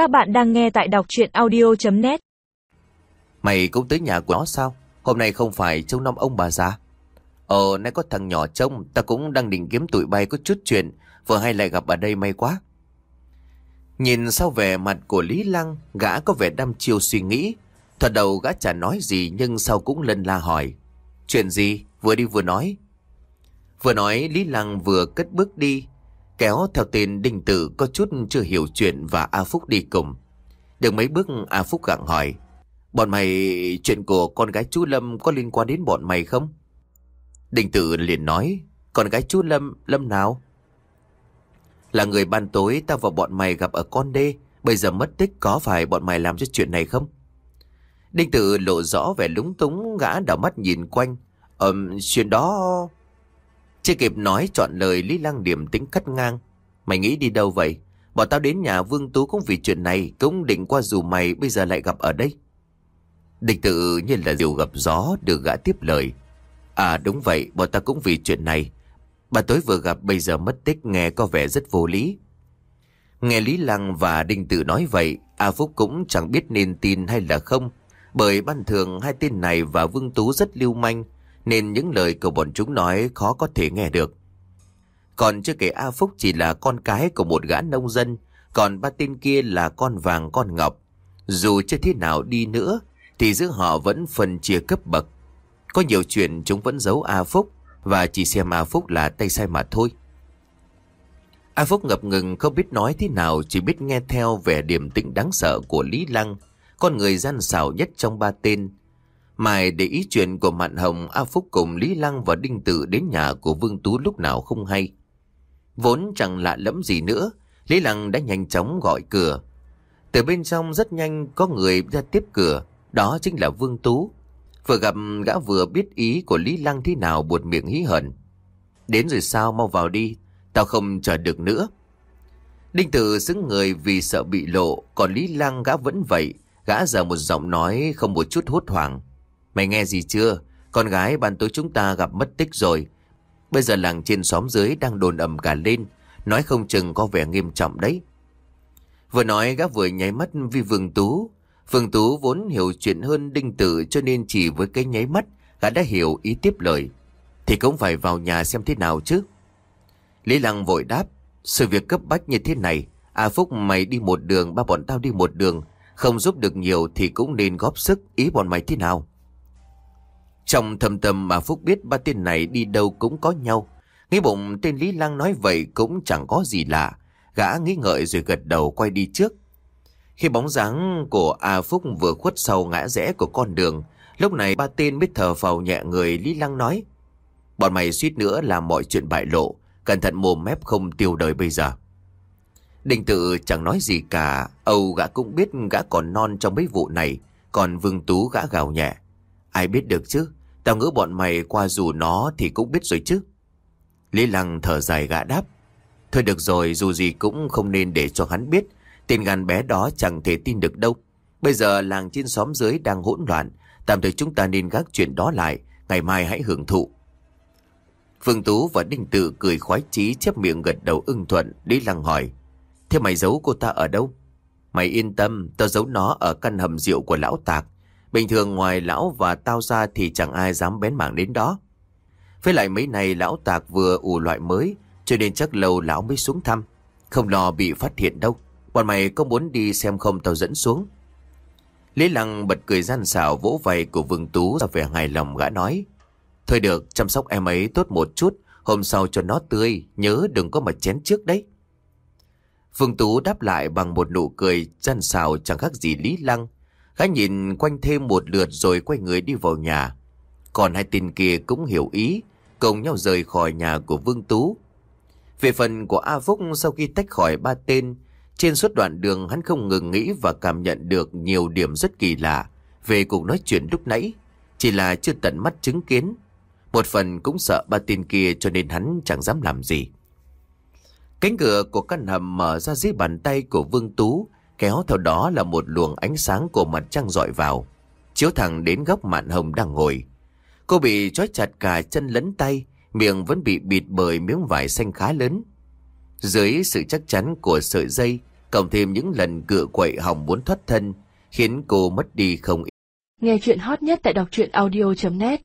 Các bạn đang nghe tại đọc chuyện audio.net Mày cũng tới nhà của nó sao? Hôm nay không phải trông nom ông bà già. Ờ, nay có thằng nhỏ trông, ta cũng đang định kiếm tụi bay có chút chuyện, vừa hay lại gặp ở đây may quá. Nhìn sau vẻ mặt của Lý Lăng, gã có vẻ đăm chiêu suy nghĩ. thật đầu gã chả nói gì nhưng sau cũng lân la hỏi. Chuyện gì? Vừa đi vừa nói. Vừa nói Lý Lăng vừa cất bước đi, kéo theo tên Đinh Tử có chút chưa hiểu chuyện và A Phúc đi cùng. Được mấy bước A Phúc gặng hỏi. Bọn mày, chuyện của con gái chú Lâm có liên quan đến bọn mày không? Đinh Tử liền nói, con gái chú Lâm, Lâm nào? Là người ban tối tao và bọn mày gặp ở con đê, bây giờ mất tích có phải bọn mày làm cho chuyện này không? Đinh Tử lộ rõ vẻ lúng túng gã đảo mắt nhìn quanh. Ờm, chuyện đó... Chưa kịp nói chọn lời Lý Lăng điểm tính cắt ngang. Mày nghĩ đi đâu vậy? Bỏ tao đến nhà Vương Tú cũng vì chuyện này, cũng định qua dù mày bây giờ lại gặp ở đây. Địch tự như là diều gặp gió được gã tiếp lời. À đúng vậy, bọn ta cũng vì chuyện này. Bà tối vừa gặp bây giờ mất tích nghe có vẻ rất vô lý. Nghe Lý Lăng và Đinh Tự nói vậy, A Phúc cũng chẳng biết nên tin hay là không. Bởi ban thường hai tên này và Vương Tú rất lưu manh, nên những lời của bọn chúng nói khó có thể nghe được. Còn chưa kể A Phúc chỉ là con cái của một gã nông dân, còn ba tên kia là con vàng con ngọc. Dù chưa thế nào đi nữa, thì giữa họ vẫn phân chia cấp bậc. Có nhiều chuyện chúng vẫn giấu A Phúc, và chỉ xem A Phúc là tay sai mà thôi. A Phúc ngập ngừng không biết nói thế nào, chỉ biết nghe theo vẻ điềm tĩnh đáng sợ của Lý Lăng, con người gian xảo nhất trong ba tên, Mai để ý chuyện của Mạn Hồng, A Phúc cùng Lý Lăng và Đinh Tử đến nhà của Vương Tú lúc nào không hay. Vốn chẳng lạ lẫm gì nữa, Lý Lăng đã nhanh chóng gọi cửa. Từ bên trong rất nhanh có người ra tiếp cửa, đó chính là Vương Tú. Vừa gặp gã vừa biết ý của Lý Lăng thế nào buột miệng hí hận. Đến rồi sao mau vào đi, tao không chờ được nữa. Đinh Tử xứng người vì sợ bị lộ, còn Lý Lăng gã vẫn vậy, gã giờ một giọng nói không một chút hốt hoảng. Mày nghe gì chưa? Con gái ban tối chúng ta gặp mất tích rồi. Bây giờ làng trên xóm dưới đang đồn ầm cả lên. Nói không chừng có vẻ nghiêm trọng đấy. Vừa nói gác vừa nháy mắt vì Vương Tú. Vương Tú vốn hiểu chuyện hơn Đinh Tử cho nên chỉ với cái nháy mắt gã đã hiểu ý tiếp lời. Thì cũng phải vào nhà xem thế nào chứ. Lý Lăng vội đáp. Sự việc cấp bách như thế này. À Phúc mày đi một đường, ba bọn tao đi một đường. Không giúp được nhiều thì cũng nên góp sức ý bọn mày thế nào. Trong thầm tâm mà Phúc biết ba tên này đi đâu cũng có nhau. Nghĩ bụng tên Lý Lăng nói vậy cũng chẳng có gì lạ. Gã nghĩ ngợi rồi gật đầu quay đi trước. Khi bóng dáng của A Phúc vừa khuất sau ngã rẽ của con đường, lúc này ba tên mới thở phào nhẹ người Lý Lăng nói. Bọn mày suýt nữa làm mọi chuyện bại lộ, cẩn thận mồm mép không tiêu đời bây giờ. Đình tự chẳng nói gì cả, Âu gã cũng biết gã còn non trong mấy vụ này, còn Vương Tú gã gào nhẹ. Ai biết được chứ, Tao ngỡ bọn mày qua dù nó thì cũng biết rồi chứ. Lý Lăng thở dài gã đáp. Thôi được rồi, dù gì cũng không nên để cho hắn biết. Tên gan bé đó chẳng thể tin được đâu. Bây giờ làng trên xóm dưới đang hỗn loạn. Tạm thời chúng ta nên gác chuyện đó lại. Ngày mai hãy hưởng thụ. Phương Tú và Đinh Tự cười khoái chí chép miệng gật đầu ưng thuận. Lý Lăng hỏi. Thế mày giấu cô ta ở đâu? Mày yên tâm, tao giấu nó ở căn hầm rượu của lão tạc. Bình thường ngoài lão và tao ra thì chẳng ai dám bén mảng đến đó. Với lại mấy này lão tạc vừa ủ loại mới, cho nên chắc lâu lão mới xuống thăm. Không lo bị phát hiện đâu. Bọn mày có muốn đi xem không tao dẫn xuống. Lý Lăng bật cười gian xảo vỗ vai của Vương Tú ra vẻ hài lòng gã nói. Thôi được, chăm sóc em ấy tốt một chút, hôm sau cho nó tươi, nhớ đừng có mà chén trước đấy. Vương Tú đáp lại bằng một nụ cười gian xảo chẳng khác gì Lý Lăng. Gã nhìn quanh thêm một lượt rồi quay người đi vào nhà. Còn hai tên kia cũng hiểu ý, cùng nhau rời khỏi nhà của Vương Tú. Về phần của A Phúc sau khi tách khỏi ba tên, trên suốt đoạn đường hắn không ngừng nghĩ và cảm nhận được nhiều điểm rất kỳ lạ về cuộc nói chuyện lúc nãy. Chỉ là chưa tận mắt chứng kiến. Một phần cũng sợ ba tên kia cho nên hắn chẳng dám làm gì. Cánh cửa của căn hầm mở ra dưới bàn tay của Vương Tú kéo theo đó là một luồng ánh sáng của mặt trăng dọi vào, chiếu thẳng đến góc mạn hồng đang ngồi. Cô bị trói chặt cả chân lẫn tay, miệng vẫn bị bịt bởi miếng vải xanh khá lớn. Dưới sự chắc chắn của sợi dây, Cộng thêm những lần cựa quậy hỏng muốn thoát thân, khiến cô mất đi không ít. Nghe chuyện hot nhất tại đọc truyện audio.net